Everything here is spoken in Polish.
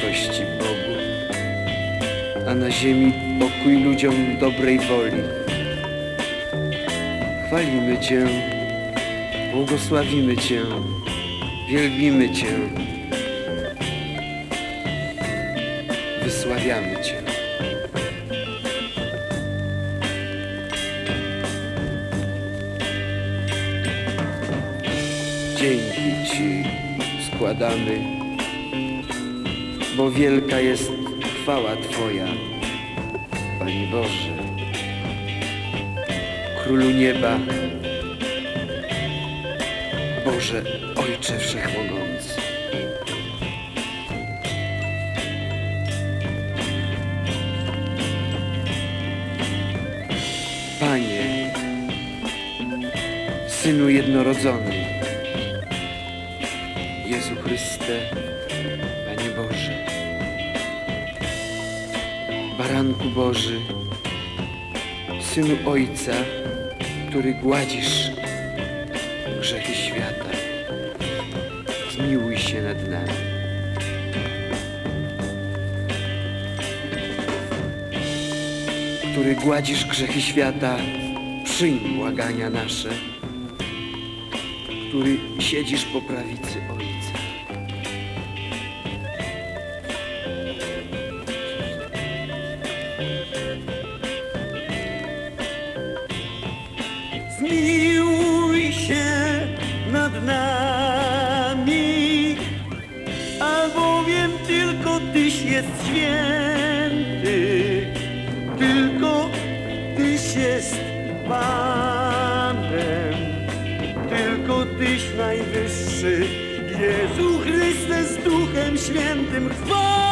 wysokości Bogu, a na ziemi pokój ludziom dobrej woli. Chwalimy Cię, błogosławimy Cię, wielbimy Cię, wysławiamy Cię. Dzięki Ci składamy, bo wielka jest chwała Twoja, Panie Boże. Królu nieba, Boże Ojcze Wszechmogący. Panie, Synu jednorodzony, Jezu Chryste, Baranku Boży, Synu Ojca, który gładzisz grzechy świata, zmiłuj się nad nami. Który gładzisz grzechy świata, przyjm błagania nasze, który siedzisz po prawicy Ojca. Zmiłuj się nad nami, albowiem tylko Tyś jest święty, tylko Tyś jest Panem, tylko Tyś najwyższy, Jezu Chryste z Duchem Świętym chwała.